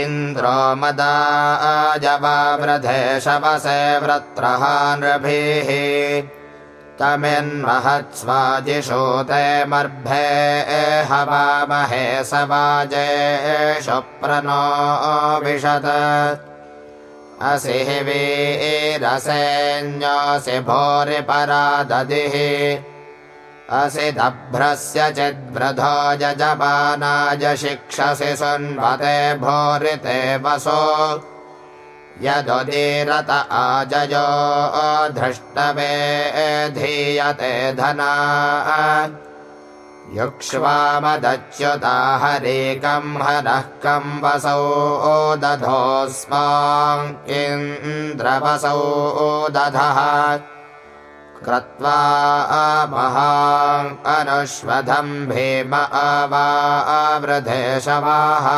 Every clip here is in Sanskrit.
इन्द्रो मदाजवावृधे शवसे वृत्रहानृभिः तमिन्महत्स्वाजिषूते मर्भे हवामहे सवाजे शुप्रनो विशत असि वीरसेऽन्योऽसि भोरिपरादधिः असि दभ्रस्य चिद्वृधो यजमानाय शिक्षसि सुन्वते भोरिते वसो। यदुदीरत आजयो धृष्टवे धीयते धना। युक्ष्वामदच्युता हरेकं हरः कं वसौ इन्द्रवसौ दधः क्रत्वा अनुष्वधं भीम अवावृधेशवाः।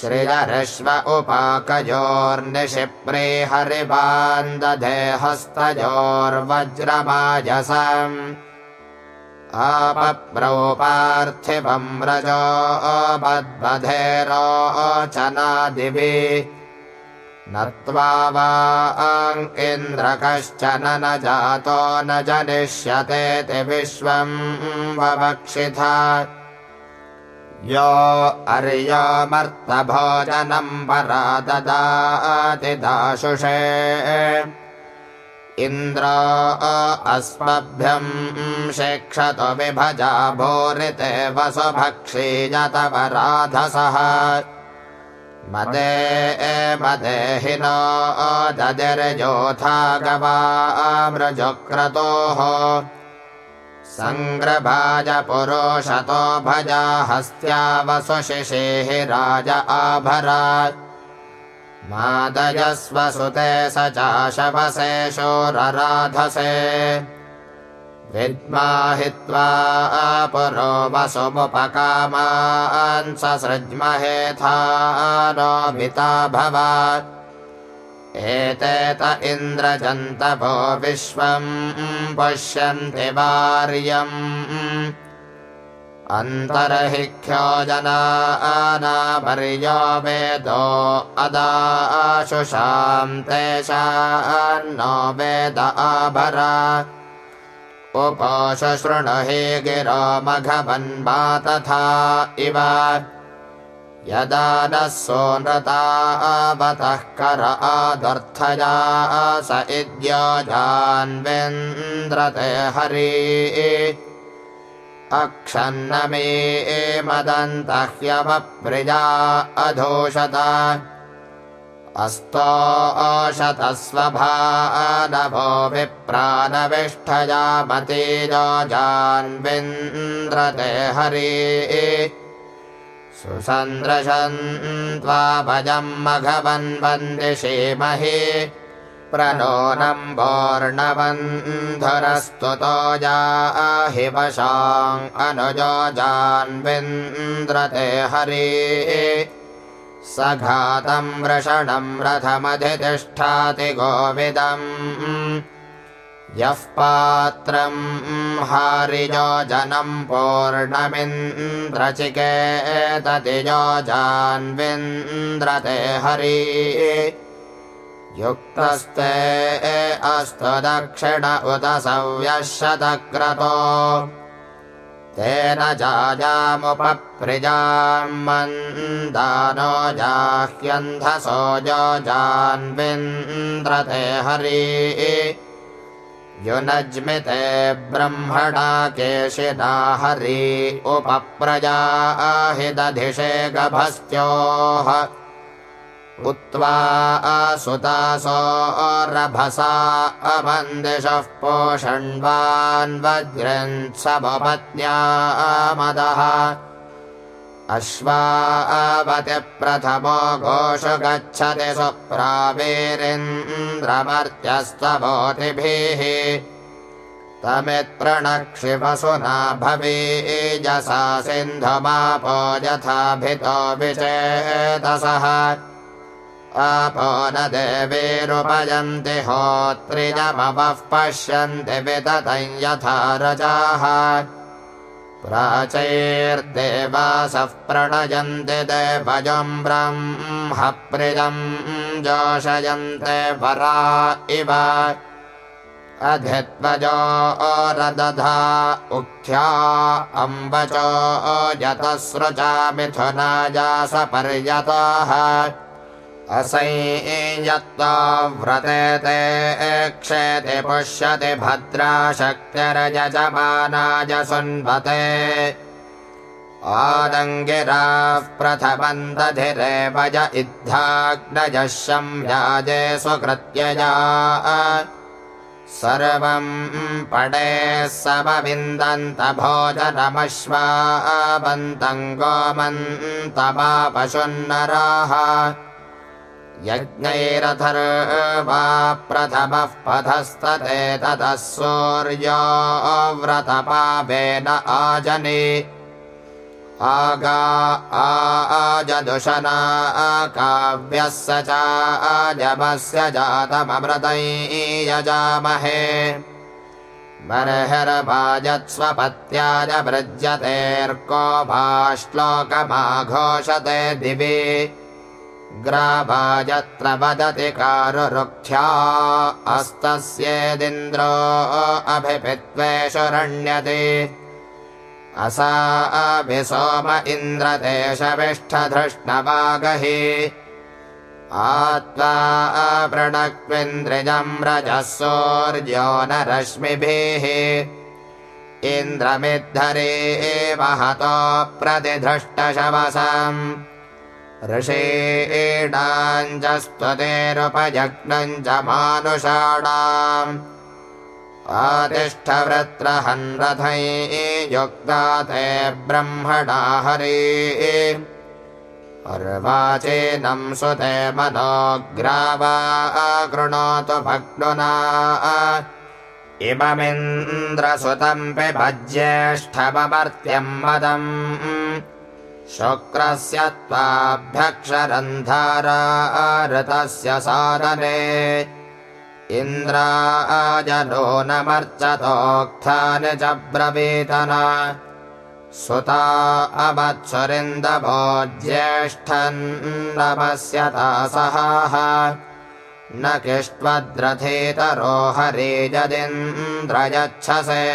श्रियर्श्व उपाकयोर्निशिप्रे हरिवान्दधे हस्तयोर्वज्रमाजसम् आपप्रौ पार्थिवं रजो नत्वा वा इन्द्र कश्चन न जातो न जनिष्यतेति विश्वं ववक्षिथा। यो अर्यमर्तभोजनं परा ददातिदाशुषे इन्द्र अस्मभ्यं शिक्षतु विभजा भूरिते वसुभक्षीजतवराधसः मदे मदे नो ददिर्योथा गवामृजक्रतोः सङ्ग्रभाज पुरोषतो भजा हस्त्या वसुशिषेः राज आभरा मादयस्वसुते स चाशवसे शोरराधसे विद्माहित्वा पुरो वसुमुपकामान् ससृज्महेथा नोमिता भव एते त इन्द्रजन्तभो विश्वम् पश्यन्ति वार्यम्। अन्तर्हिख्यो जनानापर्यो वेदो अदाशुषां तेषान्नो वेद आभरा उपोशशृणुहि गिरो मघवन्वा तथा इव। यदा नः सोनृतावतः कर आदर्थया स इद्यो जान्वेन्द्रते हरि। अक्षन्नमे मदन्तह्यमप्रिया अधोषत अस्तोषतस्वभानभो विप्राणविष्ठया मतीजो जान्विन्द्रते हरि। सुसन्द्रशन्त्वा भजं मघवन्वन्दिषेमहि प्रणोनम्बोर्णवन्धुरस्तुतो जाहि वशां अनुजो जान्विन्द्रते हरि सघातं वृषणं रथमधितिष्ठाति गोविदम् यः पात्रं हारिजो जनं पूर्णमिन्द्रचिकेततिजो जान्विन्द्रते हरि। युक्तस्ते अस्तु दक्षिण उत सव्यशतक्रतो तेन जाजामुपप्रिजां मन्दानो जाह्यन्धसो जो जान्विन्द्रते हरि। युनज्मिते ब्रह्मणा केशिदा हरि। उपप्रजा दधिषे गभस्त्योः उक्त्वा सुतासो रभसा अमन्दिशः पोषण्वान्वज्रन्समपत्न्या मदः अश्वावति प्रथमो घोषु गच्छति सुप्रावीरिन्द्रमर्त्यस्तवोतिभिः तमित्प्रणक्षिपसुना भवेजसा सिन्धुमापो यथाभितो विचेतसः आपो न देवीरुपयन्ति होत्रिजमवः पश्यन्ति विततं यथा रजाः। प्राचैर्देवासः प्रणयन्ति देवजम्ब्रह्मप्रियम् जोषयन्ते वरा इव। अधित्वजो रदधा उक्थ्या अम्बचो यतसृचा मिथुनाजासपर्यताः असंयत्ता व्रते ते क्षेति पुष्यति भद्रा शक्तिरयजमानाय सुन्वते। आदङ्गिराः प्रथमन्दधिरे भज इद्धाग्नजः शम्याजे स्वकृत्यया सर्वम् पडे समविन्दन्त भोजनमश्वाबन्तम् गोमन्तमापशुन्नराः यज्ञैरथर्वा प्रथमः पथस्तते ततः सूर्यो व्रतपापेन आजने। आगा आजदुशना काव्यः स चाजमस्य जातममृतै यजामहे। बर्हिर्वाजत्स्वपत्याय भृज्यतेऽर्को भा दिवि ग्रावायत्र वदति कारुरुक्ष्या अस्तस्येदिन्द्रो अभिपित्वेषुरण्यते। असा अभिसोम इन्द्रदेशविष्ठधृष्णवागहि आत्वा अपृणक्विन्द्रिजम् रजः सूर्यो न रश्मिभिः इन्द्रमिद्धरे महतो प्रतिधृष्टशवसम् ऋषेणाञ्जस्त्वतेरुपजग्नम् च मानुषाणाम्। आतिष्ठवृत्रहन् रथै युक्ता ते ब्रह्मणा हरे। अर्वाचेनं सुते मनोग्रावा कृणोतु भग्नुना। इममिन्द्रसुतम् पिभज्येष्ठममर्त्यम् मदम् शुक्रस्य त्वाभ्यक्षरन्धाराऋतस्य सारने इन्द्राजनो नमर्चतोक्थानि च ब्रवीतन। सुता अवत्सुरिन्दभो ज्येष्ठन्नमस्य तासहाः न किष्ट्वद्रथेतरो हरे यदिन्द्रयच्छसे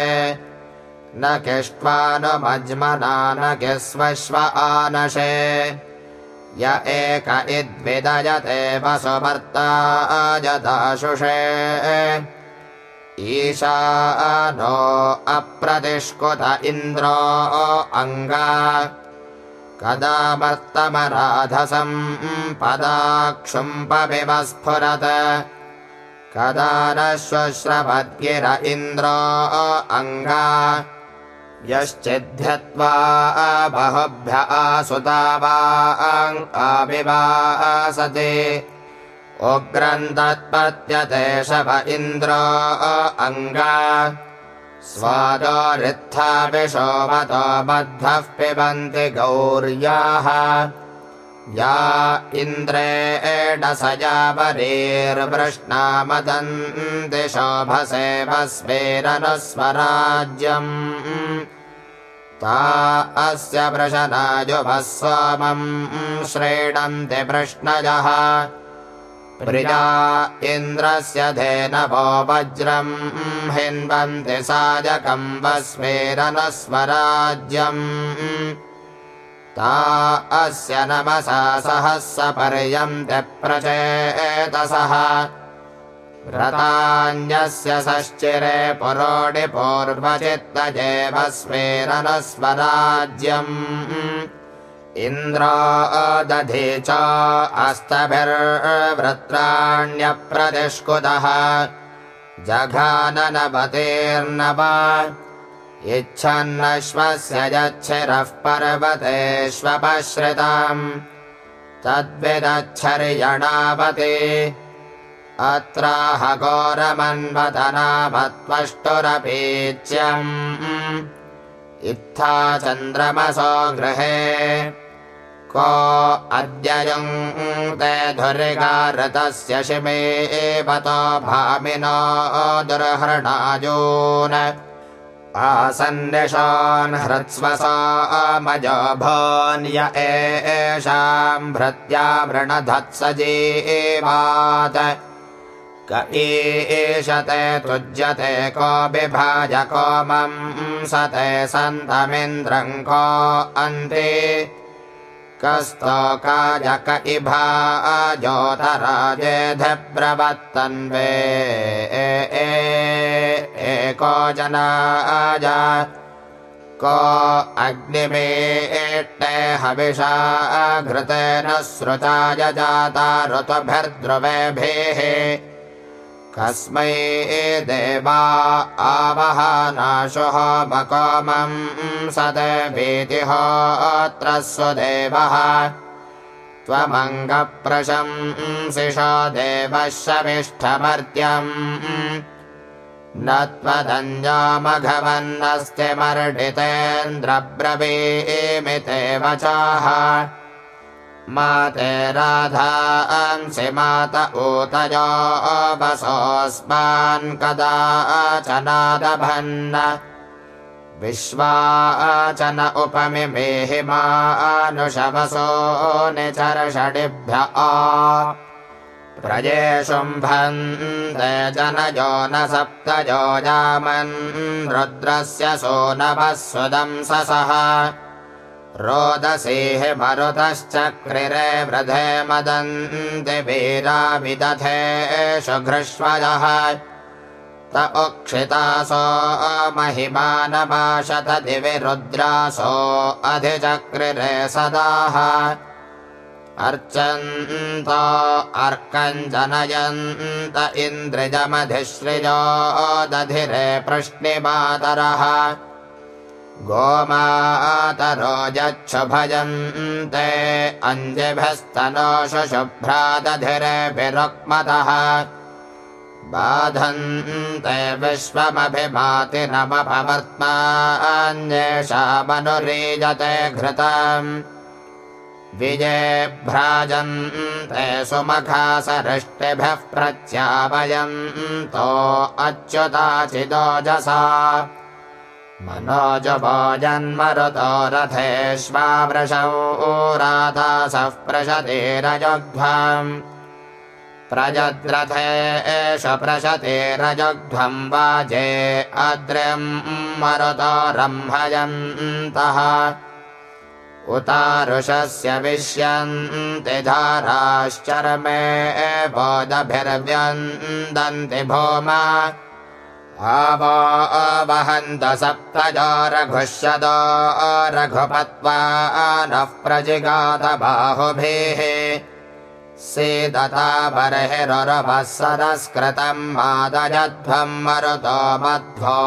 न किष्ट्वानुमज्मना न किस्वश्व आनशे। य एक इद्विदयते वसुमर्ता अजदाशुषे ईशा नो अप्रतिष्कुत इन्द्रो अङ्गा। कदा वर्तमराधसम् पदाक्षुम्पविवस्फुरत् कदा न श्वश्रवद्गिर इन्द्रो अङ्गा यश्चिध्यत्वा बहुभ्य आसुता वा आविवासते उग्रम् तत्पत्यते शव इन्द्रो अङ्गा। स्वादो रित्था विशोमतो बद्धः पिबन्ति गौर्याः। या इन्द्रेणसजावरेर्वृष्णामदन्ति शोभसे भस्मेरनुस्वराज्यम् ता अस्य वृषनाजुभः सोमम् श्रीणन्ति वृष्णजः प्रिया इन्द्रस्य धेनवो वज्रम् हिन्वन्ति साजकम् भस्मेरनुस्वराज्यम् ता अस्य नमसा सहस्य पर्यन्त्य प्रचेतसः व्रतान्यस्य सश्चिरे पुरोणि पूर्वचित्तजे भस्मेरनस्वराज्यम् इन्द्रो च अस्तभिर्वृत्राण्यप्रतिष्कुतः। जघाननवतीर्नव। इच्छन्नश्वस्य यच्छिरः पर्वतेष्वपश्रिताम्। तद्विदच्छर्यणावते अत्राह घोरमन्वतनामत्वष्टुरपीच्यम्। इत्था चन्द्रमसो गृहे। को अद्ययुङ्क्ते धुरिगारतस्य शिमे एवतो भामिनो दुर्हृणाजून्। आसन्निशान् हृत्स्वसामजभन्य एषाम् भृत्या वृणधत्सजीवात् क एषते तुज्यते को विभाज सते सन्तमिन्द्रम् को अन्ते। कस्तोकाजक इभा ज्योतराजेधब्रवत्तन्वे एको जनाज को अग्निमेट्टे हविषा घृतेन श्रुताय जाता ऋतुभिर्द्रुवेभिः कस्मै देवा आवहनाशुः मकोमं सदेवीतिहोऽत्र स्वदेवः। त्वमङ्गप्रशंसिषो देवः शमिष्ठमर्त्यम् न त्वदञ्जामघवन्नस्ति मर्डितेन्द्रब्रवीमिते वचाः माते राधांसि मात ऊतयो वसोऽस्मान् कदाचनादभन्न विश्वाचन उपमिमेहि मानुषवसो निचर्षडिभ्य आ। प्रजेशुम्भन्ते जनयो न सप्तयो यामन् रुद्रस्य सोनभः सुदंससः रोदसीः मरुतश्चक्रिरे वृधे मदन्ति वीरा विदधेषु घृष्वजः त उक्षितासो महिमानमाशत दिवि रुद्रासो अधिचक्रिरे सदाः। अर्चन्त अर्कञ्जनयन्त इन्द्रिजमधिश्रिजो दधिरे पृष्णिमातरः गोमातरो यच्छुभजन्ते अञ्जिभस्तनोषु शुभ्रादधिरेभिरुक्मतः बाधन्ते विश्वमभिमातिनमभवर्त्मान्येषामनुरीयते घृतम्। विजेभ्राजन्ते सुमखासरिष्टिभ्यः प्रत्यावयन्तो अच्युताचिदोजसा मनोजभो जन्मरुतो रथेष्वावृषौ राधासः प्रशतिरजध्वम् प्रजद्रथे एष प्रशतिरजध्वम् वाजे अद्र्यम् मरुतो रम्भयन्तः उतारुषस्य विश्यन्ति धाराश्चर्मे बोधभिर्व्यन्दन्ति भूमा आवहन्त सप्तजा रघुष्यदा रघुपत्वा नः प्रजिगात बाहुभिः। सीदता बर्हिरुरभः सदस्कृतम् मादजध्वम् मरुतो मध्वो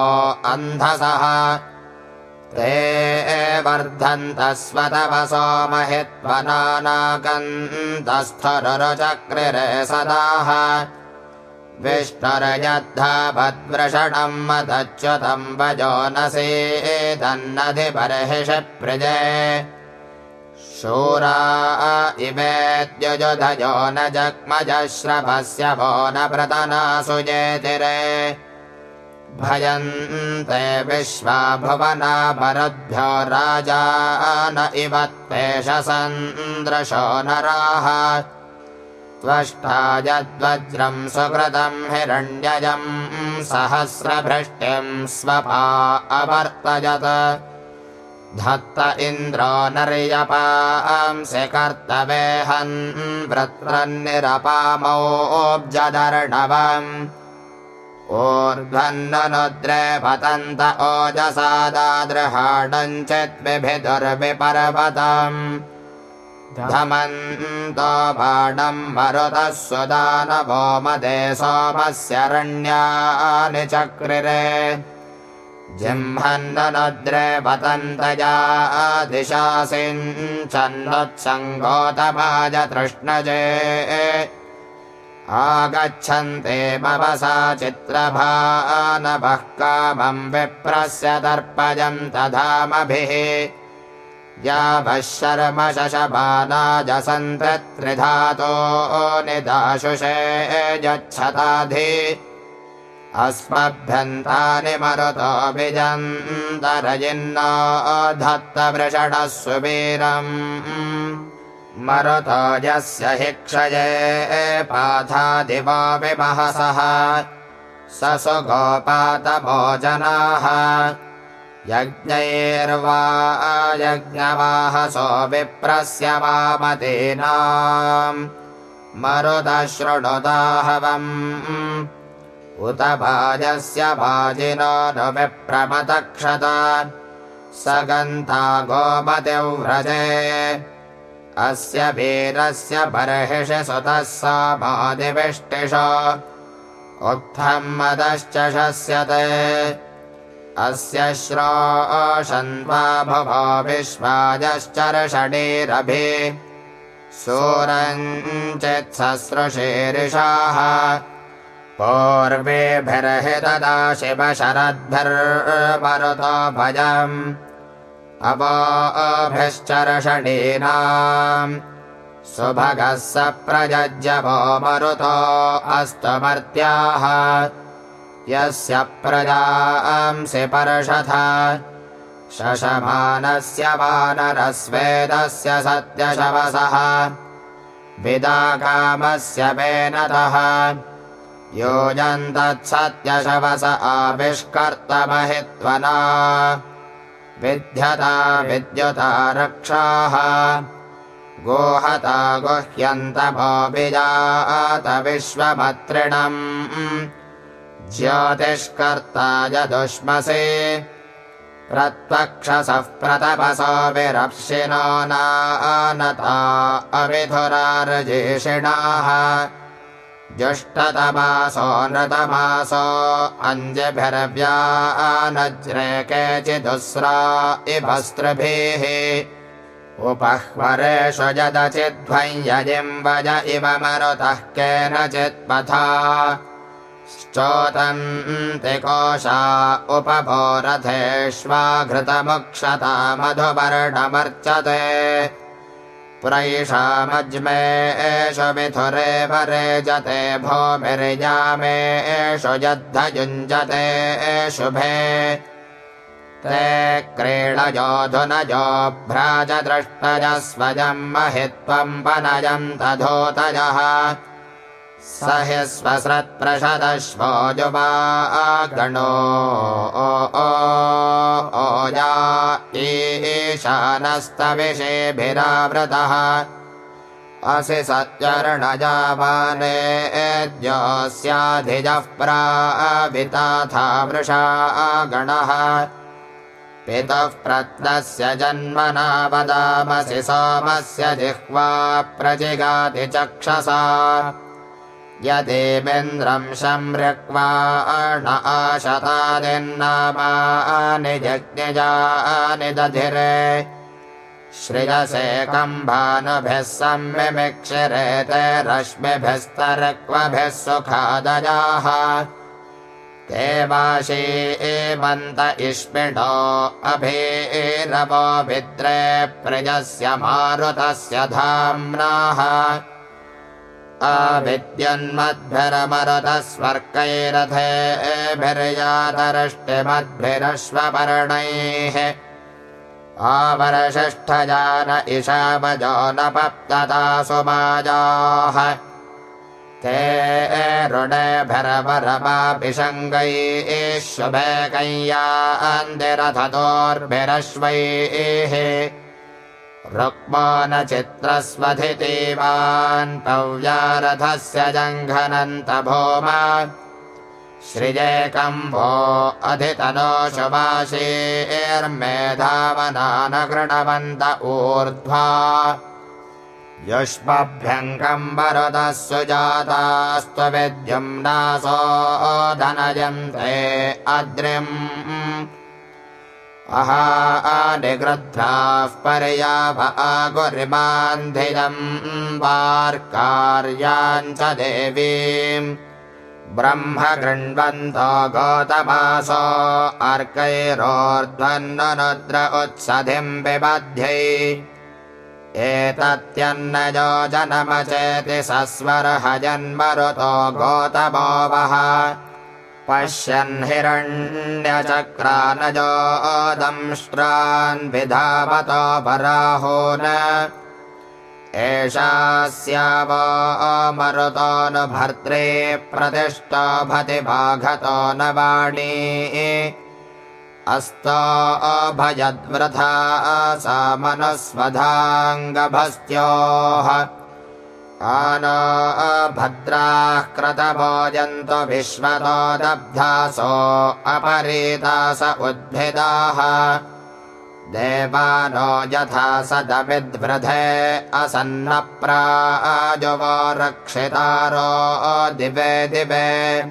अन्धसः। ते वर्धन्त स्वतवसो महित्वनानाकन्तस्थरुचक्रिरे सदाः विष्णुरयद्धावद्वृषणम् मदच्युतम् वजो न सेदन्नधिबर्हिषि प्रजे शूरा इवेद्युधयो न जग्मजश्रभस्य वो न प्रतना सुजेतिरे भयन्ते विश्वा भुवना भरद्भ्यो राजा न इव त्वेष सन्दृशो नराः त्वष्टा यद्वज्रम् सुकृतम् हिरण्यजम् सहस्रभृष्टिम् स्वपा अवर्तयत्। धत्त इन्द्रो नर्यपांसि कर्तवेहन् वृत्रन्निरपामोऽब्जदर्णवम् ऊर्ध्वन्ननुद्रे पतन्त ओजसादादृहाडञ्चिद्विभिदुर्विपर्वतम् धमन्तो बाणम् मरुतः सुदानवो मदे सोमस्यरण्यानि चक्रिरे। जिह्मन्ननुद्रे पतन्तया दिशासिञ्चन्नुत्सङ्गोतमाज तृष्णजे। आगच्छन्ते मवसा चित्रभानभः कामम् विप्रस्य दर्पजम् तधामभिः याभः शर्म निदाशुषे यच्छताधि। अस्मभ्यन्तानि मरुतो विजन्तरयिन्नो धत्तवृषणः सुवीरम् मरुतो यस्य हि क्षये पाथादिवो विमहसः। स सुगोपातभोजनाः यज्ञैर्वा यज्ञवाहसो विप्रस्य वामतीनाम् मरुदशृणुदाहवम् उत भाजस्य भाजिनो नु विप्रमतक्षत स गन्ता गोमतिव्रजे अस्य वीरस्य बर्हिष सुतः सा भादिविष्टिष उक्थम् मदश्च शस्यते अस्य श्रोषन्वा भुवो विश्वाजश्चर्षणीरभि। सूरञ्चित्ससृशीर्षाः पूर्वेभिर्हि तदा शिव शरद्भिर्मरुतो भजम्। अवोभिश्चर्षणीनाम् सुभगः स प्रजज्यवो मरुतो अस्तु मर्त्याः यस्य प्रजांसि पर्षथ। शशमानस्य वानरस्वेदस्य सत्यशवसः। विदाकामस्य वेनतः योजन्तत्सत्यशवस आविष्कर्तमहित्वना। विद्यता विद्युता रक्षाः। गोहता गुह्यन्तमोऽभिजात विश्वभत्रिणम् ज्योतिष्कर्ता यदुष्मसे। प्रत्वक्षसः प्रतपसो विरप्सिनो नानता अविधुरार्जेषिणाः। जुष्टतमासो नृतमासो अञ्जभिर्व्यानज्रे केचिदुस्रा इभस्तृभिः उपह्वरेषु यदचिद्वञ्यजिम्बज इव मरुतः केनचित्पथा श्चोतन्ति कोशा उपभोरथेष्वाघृतमुक्षता मधुपर्णमर्चते प्रैषामज्मे एषु मिथुरे वरेजते भूमिर्यामे एषु यद्धयुञ्जते शुभे ते क्रीडयोधुनजो भ्राजदृष्टज स्वयम् महित्वम् वनयन्तधोतजः स हि स्वसृत्प्रषदश्वो जुवा गणो ओया ईशानस्तविषेभिरावृतः असि सत्यर्णजावानेद्योऽस्याधिजः प्राविताथा वृषा गणः पितुः प्रत्नस्य जन्मना वदामसि सोमस्य जिह्वा प्रजिगाति चक्षसा यदेवेन्द्रं संरक्वा न आशतादिन्नामानि जज्ञजानि दधिरे। श्रियसे कम्भानुभिः संमिमिक्षिरेते रश्मिभिस्तरक्वभिः सुखादजाः देवाशी एवन्त इष्मिणो अभिरवो विद्रे प्रियस्य मारुतस्य धाम्नाः आविद्यन्मद्भिरमरुतस्वर्कैरथेभिर्यातरष्टिमद्भिरश्वपर्णैः आवरषष्ठजान इषावजो न पप्तता सुमाजाः ते ऋणेभिरवरमाभिषङ्गैः शुभैकय्यान्दिरथतोर्भिरश्वैः रुक्मानचित्रस्वधितीवान् पव्यारथस्य जङ्घनन्त भूमा श्रिजेकम्भो अधितनो शुभाशीर्मेधावनान गृणवन्त ऊर्ध्वा युष्मभ्यङ्कम्बरुतः सुजातास्त्वविद्युम्नासो धनयन्ते अद्रिम् अहानिगृध्राः पर्याभ आगुरिमान्धिजम् वार्कार्याम् च देवीम्। ब्रह्म गृण्वन्तो गौतमासो अर्कैरोर्ध्वन्नुद्र उत्सधिम् विबध्यै एतत्यन्नजो जनमचेति सस्वरः जन्मरुतो गौतमो वः पश्यन् हिरण्यचक्रानजोदंष्ट्रान् विधावतो पराहो न एषास्यावो मरुतो न भर्त्रे प्रतिष्ठो भति बाघतो न वाणी। अस्तो अभयद्वृथा सा मनुस्वधाङ्गभस्त्योः आनो भद्राः क्रतभोजन्तु विश्वतो दब्धासो अपरीतास उद्भिदाः। देवानो यथा सदमिद्वृधे असन्नप्राजुवो रक्षितारो दिवे दिवे।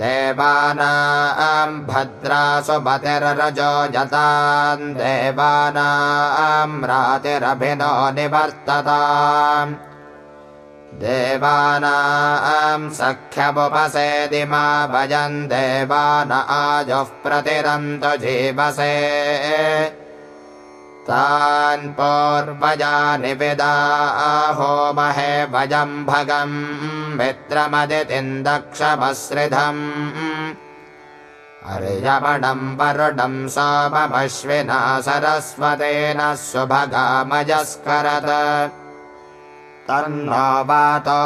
देवानाम् भद्रासु मतिर्रजो यताम् देवानाम् रातिरभिनो निवर्तताम् देवानाम् सख्यमुपसेदि मा भजन् देवान आजुः प्रतिरन्तु जीवसे। तान् पूर्वजानि विदाहो महे भजम् भगम् मित्रमदितिम् दक्षमश्रिधम् अर्यमणम् वरुणम् सोममश्विना सरस्वतेन सुभगामजस्करत् तन्नो वातो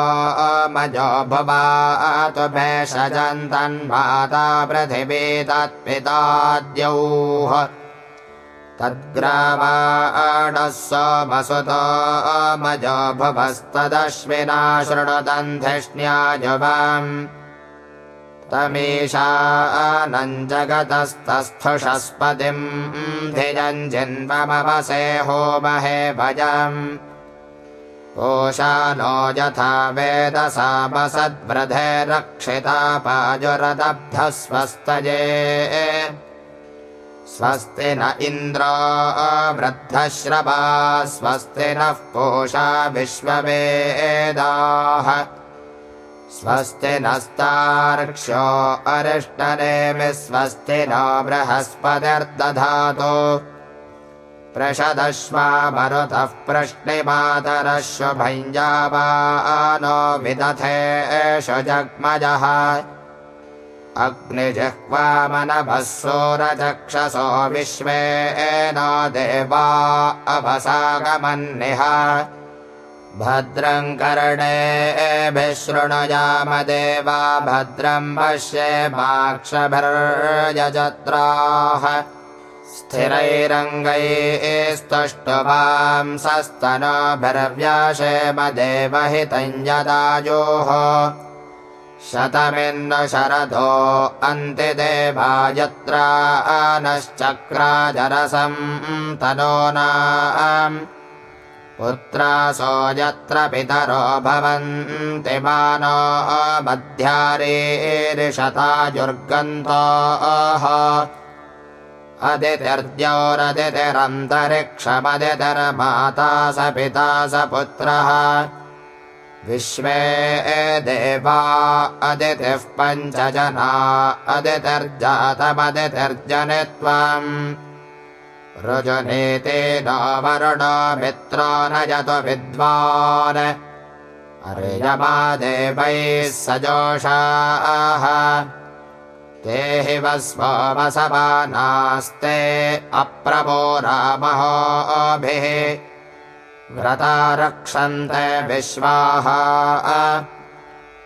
अमजो भुवातु भेषजन्तन्माता पृथिवी तत्पिताद्यौः। तद्ग्रावाणः सोमसुतो अमजो भुवस्तदश्विना शृणुदन्धिष्ण्याजुवाम् तमीशानम् जगतस्तस्थुषस्पतिम् धिजञ्जिन्वमवसे होमहे भजम् ओशानो यथा वेदसामसद्वृधे रक्षिता पाजुरदब्धः स्वस्तये स्वस्ति न इन्द्रो वृद्धश्रवा स्वस्ति नः पोषा विश्ववेदाः। स्वस्ति नस्तार्क्ष्यो अरिष्टनेमि स्वस्ति न बृहस्पतिर्दधातु प्रषदश्वा मरुतः प्रश्निमातरश्वभञ्जावानो विदथे एष जग्मजः। अग्निजिह्वामनभः सोरचक्षसो विश्वे नो देवा अभसागमन्निह। भद्रम् कर्णेभिः शृणुयाम देवा भद्रम् पश्येमाक्षभिर्यजत्राः स्थिरैरङ्गैस्तुष्टुवांसस्तनोभिर्व्याशेम देवहितम् यदायोः शतमिन्न शरथो अन्ति देवा यत्रा नश्चक्राजरसम् तनूनाम् पुत्रासो यत्र पितरो भवन्ति मानो मध्यारेरिषताजुर्गन्थोः अदितिर्द्योरदितिरन्तरिक्षमदितिर्माता स पिता स पुत्रः। विश्वे देवा अदितिः पञ्च जना अदितिर्जातमदितिर्जनित्वम्। रुजुनीति न वरुणो मित्रो न यतु विद्वान्। अर्यमा देवैः सजोषाः ते हि वस्वसमानास्ते अप्रभो रामहोभिः व्रता रक्षन्ते विश्वाः।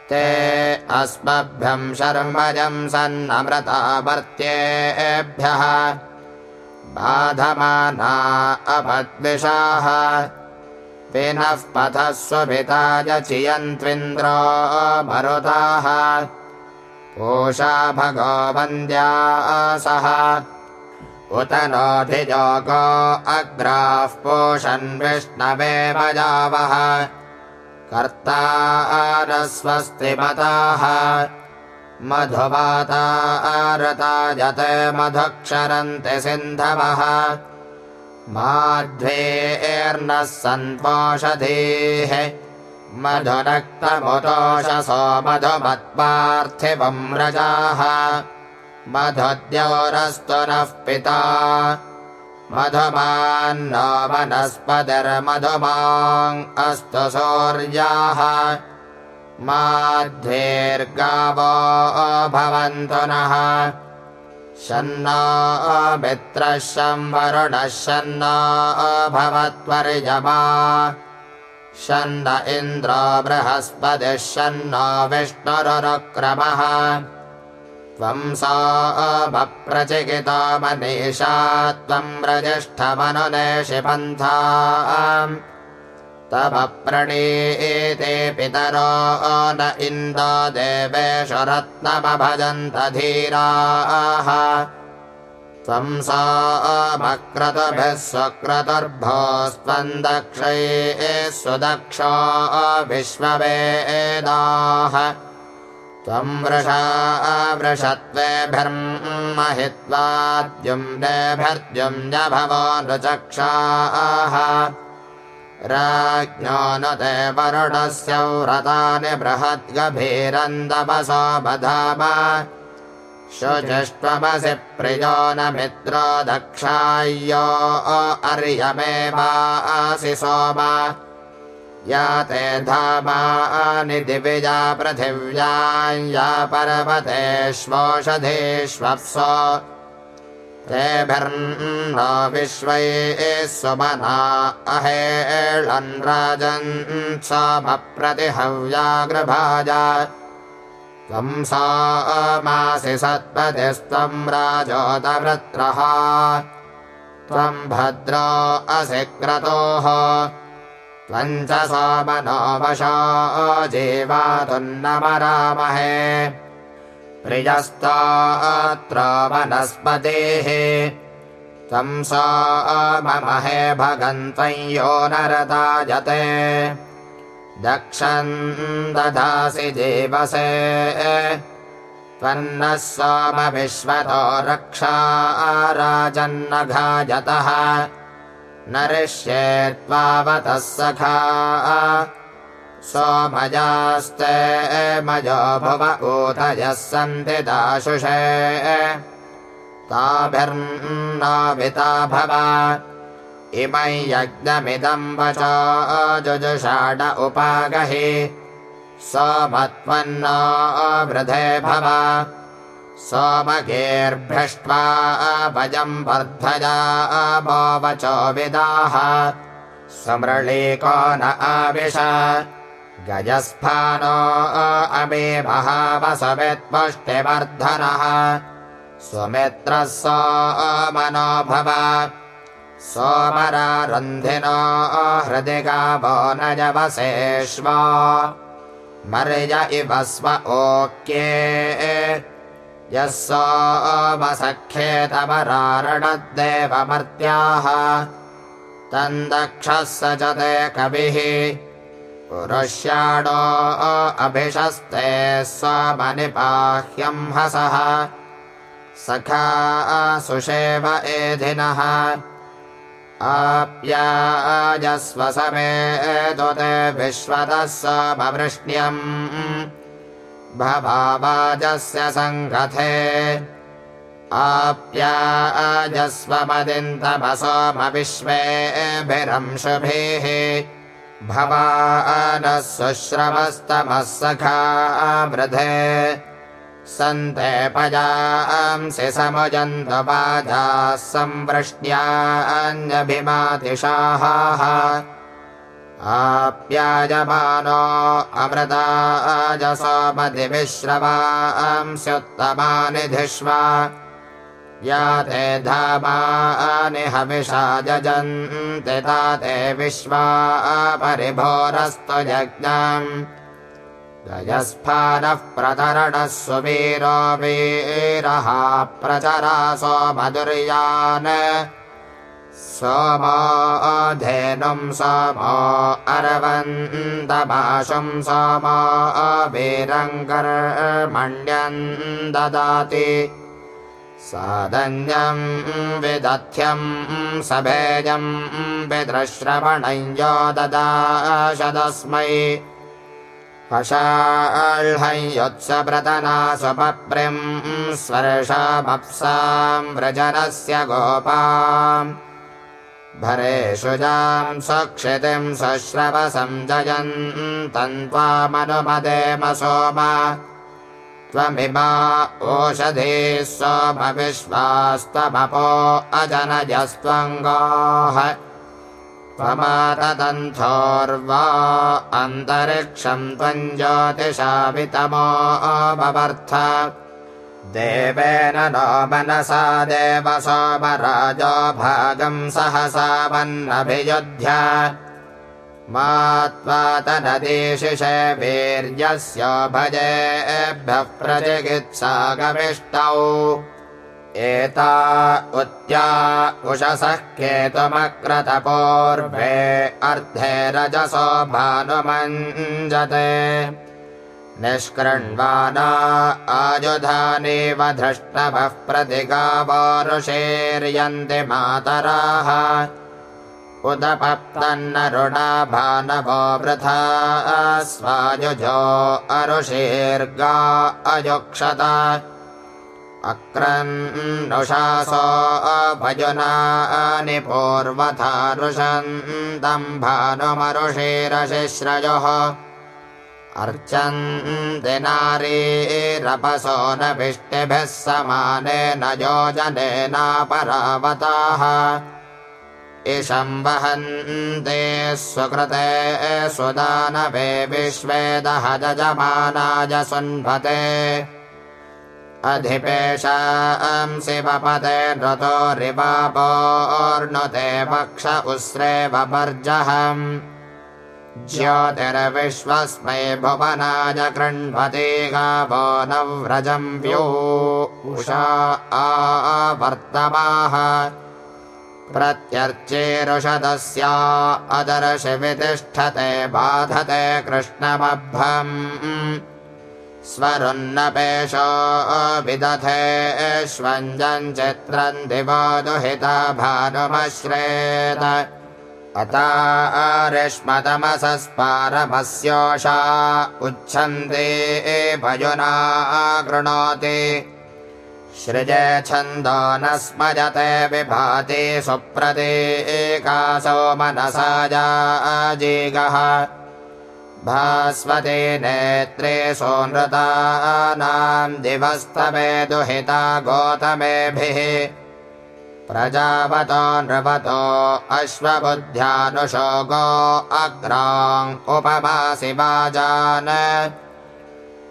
ते अस्मभ्यम् शर्मजम् सन्नमृतावर्त्येभ्यः। बाधमाना अपद्विषाः। पिनः चियन्त्विन्द्रो मरुताः पूषा भगवन्द्यासः उत नोऽधिजोगो अग्राः पोषन् विष्णवे भजावः कर्ता स्वस्तिमताः मधुवाता आरतायते मधुक्षरन्ति सिन्धवः। माध्वेर्नः सन्पोषधीः मधुनक्तमुतोषसो मधुमत्पार्थिवम् रजाः। मधुद्योरस्तु नः पिता। मधुमान्नो वनस्पतिर्मधुमाङ् अस्तु सौर्याः। माध्वेर्गावो भवन्तु नः। शन्नो मित्रः शंवरुणः शन्नो भवत्वर्यमा शन्न इन्द्रो बृहस्पतिः शन्नो विष्णुरुक्रमः त्वं सा अभप्रचिकितो मनीषा त्वं व्रजिष्ठमनुनेषि पन्था। तव प्रणीते पितरो न इन्दो देवेषु रत्नमभजन्त धीराः सा अभक्रतुभिः स्वक्रतुर्भोस्त्वं दक्षये सुदक्षो विश्ववेदाः। त्वं वृषा वृषत्वेभिर्महित्वाद्युम्नेभिर्द्युम्न भवो नृचक्षाः। राज्ञो न ते वरुणस्य व्रतानि बृहद्गभीरन्दवसो बधाम शुचिष्त्वमसि प्रियो न मित्रो दक्षाय्यो अर्यमेवासि सोम। या ते धामानि दिविजा पृथिव्यां या पर्वतेष्वोषधीष्वप्सो तेभिर्न विश्वये सुमना अहेळन् राजन् समप्रतिहव्याग्रभाजा त्वं सामासि सत्पतिस्त्वं राजोतवृत्रः त्वं भद्रो असि क्रतोः। त्वं च वशो जीवातुन्नमरामहे। प्रियस्तात्र वनस्पतेः। त्वं सा ममहे भगन्त्वं यो नरतायते दक्षन् दधासि जीवसे त्वन्नः सोमविश्वतो रक्षा राजन्नघायतः नरिष्ये त्वावतः सखा। सोमजास्ते मजो भव ऊतयः सन्ति दाशुषे। ताभिर्नाभिता भव इमै यज्ञमिदं वचो जुजुषाड उपागहि। सोमत्वन्नो वृधे भव। सोमगेर्भ्रष्ट्वा भजं वर्धया वचो विदाः समृळीको न आविश गजस्फानो अमे महावसवित्पुष्टिवर्धनः सुमित्रः सोमनो भव सोमरारन्धिनो हृदि गावो न जवसेष्व मर्य इव स्व ओक्ये। यः सोमसख्येतमरारणद्देवमर्त्याः तन्दक्षः स च ते कविः। पुरुष्याणो अभिषस्ते स्वमनिपाह्यं हसः। सखा सुषेव एधिनः आप्याजस्व समे तुते विश्वतः समवृष्ण्यम् भवाजस्य सङ्गथे। आप्याजस्वमदिन्तमसोमविश्वेभिरंशुभिः भवानः सुश्रवस्तमः सखा वृधे सन्ते पजांसि समुजन्तु बाजाः संवृष्ट्यान्यभिमातिशाः आप्यायमानो अमृताजसोमधिविश्रवांस्युत्तमानि धिष्वा या ते धामानि हविषा जजन्ति ता ते विश्वा परिभोरस्तु यज्ञम् गजस्फानः प्रतरणः सुवीरो वीरः प्रचरा सोमधुर्यान् सोमो अरवन्दमाशुं सोमो वीरङ्कर्मण्यन् ददाति साधन्यं विदध्यं सभेजं विदृश्रवणं यो ददाशदस्मै हषाह्हं योत्सव्रतना स्वपप्रिं स्वर्षामप्सां व्रजनस्य गोपाम् भरेषु जां स्वक्षितिं त्वामनुमदेम सोम। त्वमिमा ओषधे सोमविश्वास्त्वमपो अजनजस्त्वङ्गाः त्वमातदन्थोर्वा अन्तरिक्षं त्वं ज्योतिषावितमो अभवर्थ देवेन नो मनसा देव सोमराजो भागं सहसा वन्नभियुध्य। मा त्वा तनदीशिषे वीर्यस्य भजेभ्यः प्रचिकित्सागमिष्टौ एता उद्या उषसः केतुमक्रतपोर्भे अर्धे रजसो भानुमञ्जते। निष्कृण्वाना आयुधानेव धृष्टभः प्रतिगावोरुषेर्यन्ति मातराः। उदपप्तन्नरुणा भानवो वृथा स्वायुजो अरुषेर्गा अयुक्षत अक्रन्नुषासो भजुनानि पूर्वथारुषन्तम् भानुमरुषेरशिश्रयोः। अर्चन्ति नारीरपसो न भिष्टिभिः समानेन योजनेनापरावताः इषं वहन्ते स्वकृते स्वदानवे विश्वेदहजमानाय सुन्भते अधिपेशां शिवपते नृतो रिवापोर्नुते वक्ष उस्रेवपर्जहम् ज्योतिर्विश्वस्मै भुवनाय कृण्वते गावो न व्रजं व्यो। उषा आवर्तमाः। प्रत्यर्चेरुषदस्या अदर्शिवितिष्ठते बाधते कृष्णमभ्रम् स्वरुन्नपेशो विदथेष्वञ्जम् चित्रम् दिवो दुहिता भानुमश्रेत अतारिष्मतमसस्पारमस्योषा उच्छन्ते भजुना कृणोति सृजे छन्दो न स्मजते विभाति सुप्रतीकासो मनसा जाजीगः भास्वते नेत्रे सोनृतानाम् दिवस्तमे दुहिता गोतमेभिः। प्रजावतो नृपतो अश्वबुद्ध्यानुशो गो अग्राम् उपमासि वाजान्।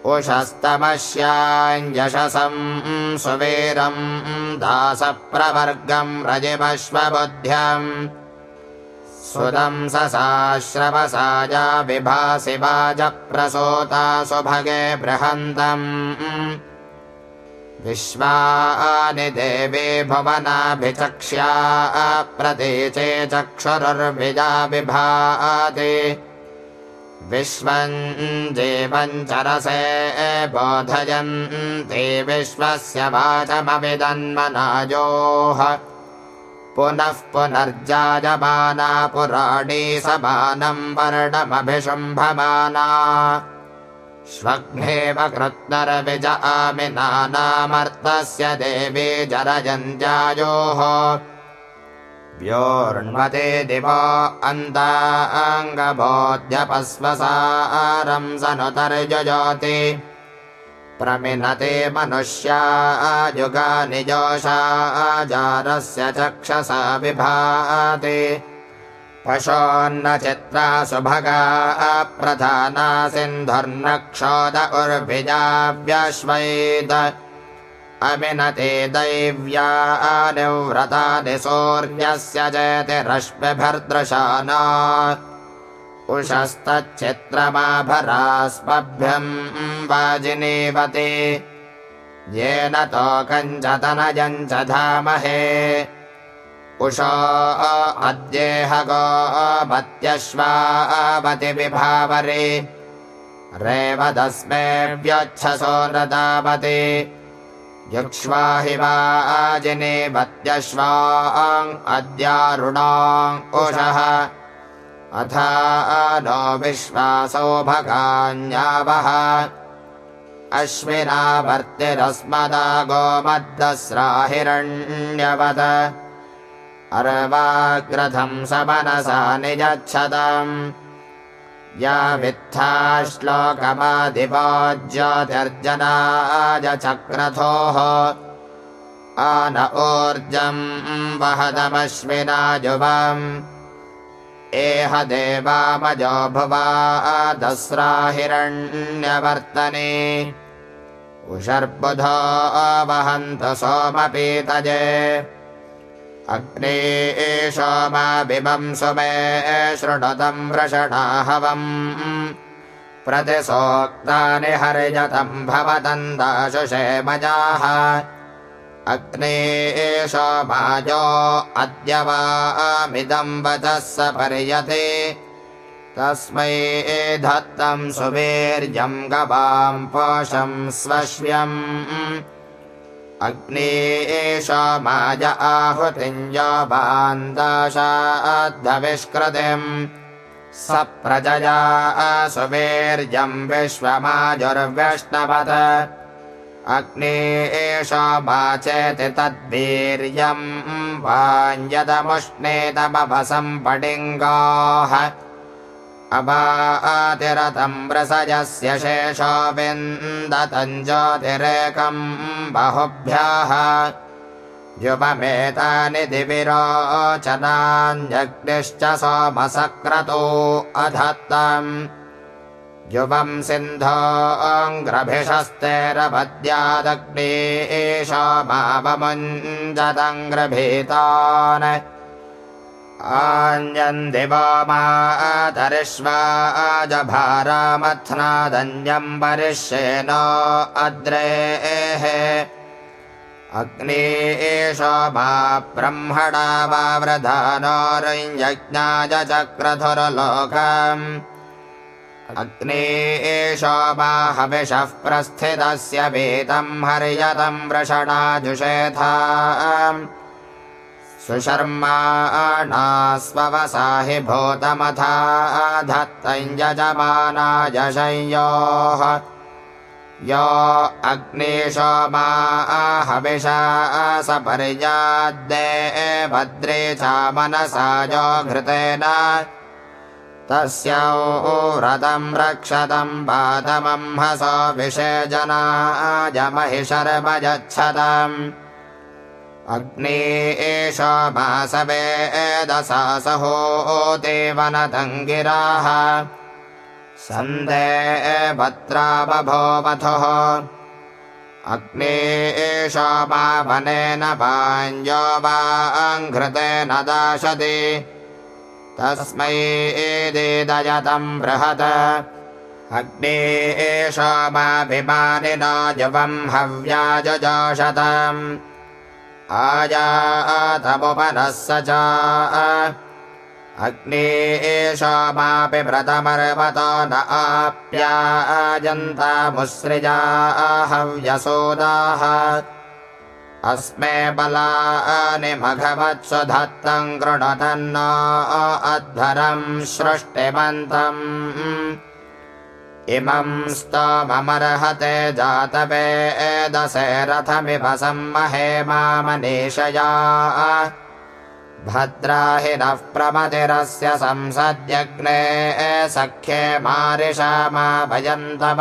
उषस्तमस्याञ्जशसम् सुवीरम् दासप्रवर्गम् रजिमश्वबुद्ध्यम् सुदम् ससाश्रवसाया विभासि वाजप्रसूता सुभगे बृहन्तम्। विश्वानि देवी भुवनाभिचक्ष्या प्रतीचे चक्षुरुर्विजा विभाति। विश्वम् जीवम् चरसे बोधयन्ति विश्वस्य वाचमविदन्मनायोः पुनः पुनर्जायमाना पुराणी समानम् वर्णमभिशुम्भमाना। श्वग्नेव कृत्नरविज आमिनानामर्तस्य देवी जरजञ्जायोः व्योर्ण्वते दिवो अन्ताङ्गबोध्यपस्वसारं सनुतर्जुजोति प्रमिनते मनुष्या युगानि जोषाजारस्य चक्षसा विभाति। पशोन्न चित्रा सुभगा प्रधाना सिन्धुर्नक्षोद उर्भिजाव्यश्वैद। अमिनते दैव्या निव्रतानि सूर्यस्य जयतिरश्मिभर्दृशाना उषस्तच्चित्रमाभरास्मभ्यम् वाजिनीवति। येन तोकञ्चतनयम् च धामहे। उषो अद्येह गोमत्यश्वावति विभावरे रेवदस्मे व्यच्छसो नदावति। युक्ष्वाहि वाजिनीवत्यश्वाङ् अद्यारुणाङ् उषः अथा नो विश्वासो भगान्यावः अश्विनावर्तिरस्मदा गोमद्दस्रा हिरण्यवद अर्वाग्रथं स मनसा निजच्छतम्। या वित्था चक्रथोः आन ऊर्जम् वहदमश्विना युवम् एह देवामजो भुवा दस्रा हिरण्यवर्तने उषर्बुधो वहन्त सोमपीतजे अग्ने एषोमाभिमं सुमे शृणुतं वृषणाहवम्। प्रतिसोक्तानि हरिजतं भवदन्दाशुषे मजाः अग्ने एषोमाजो अद्य वामिदं वचः स पर्यते तस्मै धत्तं सुवीर्यं गवां पोषं स्वश्व्यम् अग्ने एषा माज आहुतिञ्जाबान्दाशाद्धविष्कृतिम् स प्रजया सुवीर्यम् विश्वमाजुर्व्यष्णवत् अग्ने एषा वाचेति तद्वीर्यम् वाञ्यदमुष्णेतमभसम् पडिङ्गाः। अबातिरतं व्रसजस्य शेषो विन्दतं ज्योतिरेकम् बहुभ्यः। युवमेतानि दिविरोचनान्यग्निश्च सोमसक्रतो अधत्तम् युवं सिन्धोऽङ्ग्रभिषस्तेरपद्यादग्ने एषो मावमुञ्जतङ्ग्रभीतान् आञ्जन्दिवो मातरिष्वाजभारामथ्नादन्यम् वरिष्येन अद्रेः। अग्ने एषो मा ब्रह्मणा वाव्रधानोरञ्जज्ञाय चक्रधुरलोकम् अग्ने एषो मा हविषः प्रस्थितस्य वेदम् हर्यतम् वृषणाजुषेथा सुशर्माणा स्ववसाहि भूतमथा धत्तञ्जमानाय शंयोः यो अग्निशो मा हविषा सपर्याद्दे भद्रे च मनसा यो घृतेन तस्य रथम् रक्षतम् पादमंहस विषयजनाय शर्मयच्छतम् अग्ने एषा मासवेदसा सहो देवनतङ्गिराः सन्दे भद्राबभोवथुः। अग्ने एषा मा वनेन पाञ्जो वाङ्घृतेन दाशति तस्मै एदेदयतम् बृहत् अग्ने एषा माभिमानिना जुवम् हव्याजजाषतम् आयातमुपनः स च। अग्ने एषामापि व्रतमर्वतो न आप्याजन्तामुसृजाहव्यसोदाः अस्मे बलानि मघवत्सु धत्तम् कृणुतन्न अध्वरम् सृष्टिमन्तम् इमं स्तममर्हते जातवेदसे रथमिव सम्महे मामनीषया। भद्राहि नः प्रमतिरस्य संसद्यग्ने सख्ये मारिषा मा भजन्तव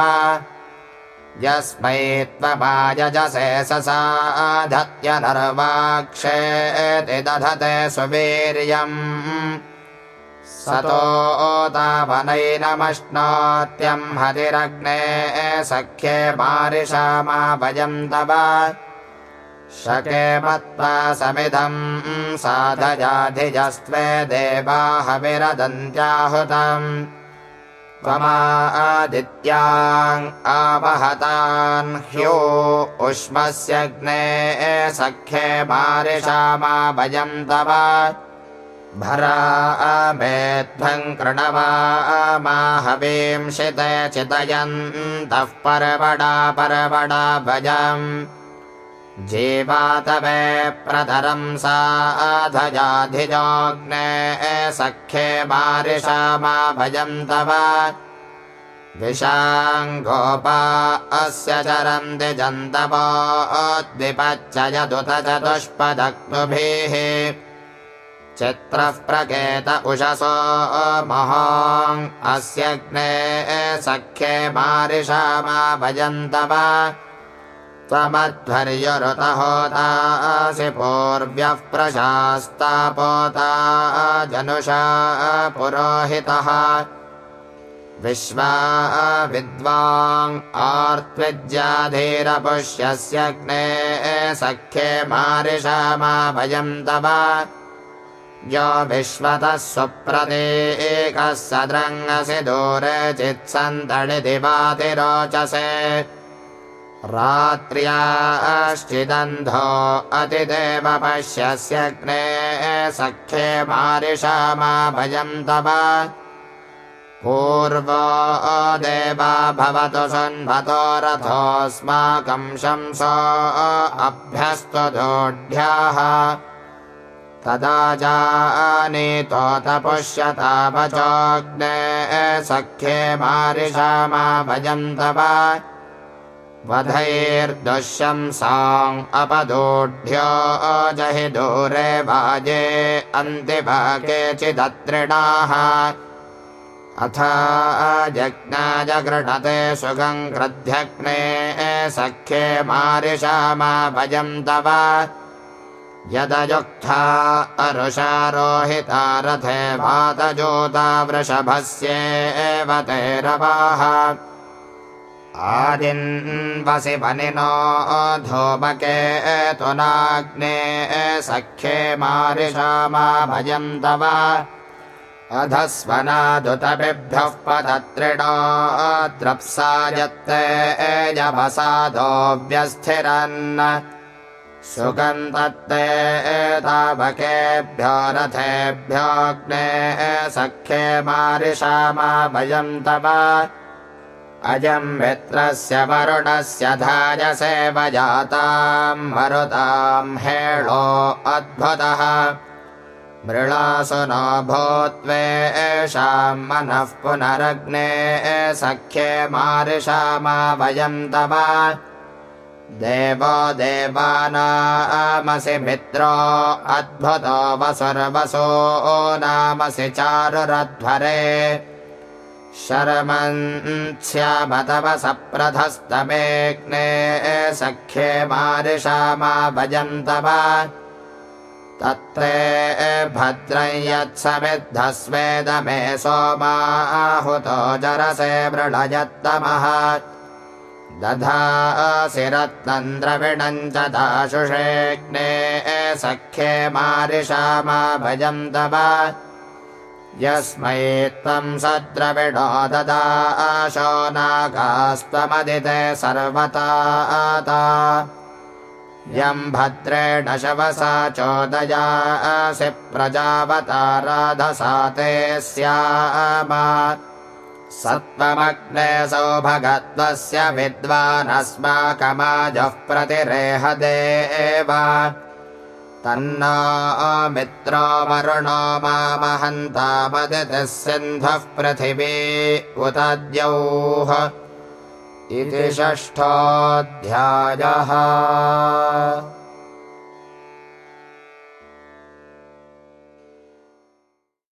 यस्मै त्वमायजसे ससाधत्यनर्वाक्षेति दधते सुवीर्यम्। सतोतावनैनमश्नात्यम् हतिरग्ने सख्ये भजम् तव। शके मत्वा समिधम् साधजाधिजस्त्वे देवाहविरदन्त्याहुतम् त्वमादित्याङ् आवहतान् ह्यो उष्मस्यग्ने सख्ये मारिषा मा तव। भरामेध्वम् कृणवा माहवींशिते चितयन्तः परवडा परवडा भजम् जीवातवे प्रधरम् साधयाधिजोऽग्ने सख्ये मारिषा मा भजम् तव विशाङ्गोपा अस्य चरन्ति जन्तवोद्विपच्च यदुत चतुष्पदक्तुभिः चित्रः प्रकेत उषसो अस्यग्ने सख्ये मारिषामा भजन्तव त्वमध्वर्युरुतहोतासि पूर्व्यः प्रशास्तापोता जनुषा पुरोहितः। विश्वा विद्वाङ् आर्त्विज्याधीरपुष्यस्यग्ने सख्ये मारिषामा भयम् तव। यो विश्वतः सुप्रतीकः सदृङ्गसि दूरे चित्सन्तणि दिवातिरोचसे रात्र्याश्चिदन्धो अतिदेव पश्यस्यग्ने सख्ये मारिषामा भयम् तव पूर्वो देवा भवतु शन्भतो रथोऽस्माकं शंसो अभ्यस्तु दोढ्याः तदा जानीतोतपुष्यतापचोऽग्ने सख्ये मारिषामा भजन्तव वधैर्दुःशंसाम् अपदोढ्यो जहि दूरे वाजे अन्तिभा केचिदत्रिणाः अथ जज्ञाजगृणते सुगम् क्रुध्यग्ने सख्ये मारिषामा भजम् तव। यदयुक्था अरुषारोहिता रथे वातजोता वृषभस्येव तेरवाः आदिन्वसि वनिनो धूमके तुनाग्ने सख्ये मारिषामा भजम् तव अधस्वनादुतपिभ्यः पदत्रिणो द्रप्सायत्ते यभसादोऽव्यस्थिरन् सुगन्धत्ते तावकेभ्यो रथेभ्योऽग्ने सख्ये मारिषामा भयम् तव अयम् मित्रस्य वरुणस्य धायसे वजाताम् मरुताम् हेळो अद्भुतः। मृळासु नो भूत्वे एषाम् मनः पुनरग्ने सख्ये मारिषामा वयम् तव। देवो देवानामसि मित्रो अद्भुतो वसुर्वसो नामसि चारुरध्वरे शर्मन्स्यामतव सप्रथस्तमेऽग्ने सख्ये मारिषामा भजम् तव तत्रे भद्रं यत्समिद्धस्वेदमे सोमाहुतो जरसे मृडयत्तमः दधासि रत्नन्द्रविणम् च दाशुषेऽग्ने सख्ये मारिषामा भजम् तव यस्मै त्वम् सद्रविणो ददाशो नागास्त्वमदिते सर्वता यम् भद्रेण शवसा चोदयासि प्रजावता राधसा ते स्याम। सत्त्वमग्ने सौभगत्वस्य विद्वानस्माकमाजः प्रतिरेहदेव तन्नो मित्रो वरुणो मामहन्तामदितिः सिन्धः पृथिवी उत द्यौः इति षष्ठोऽध्यायः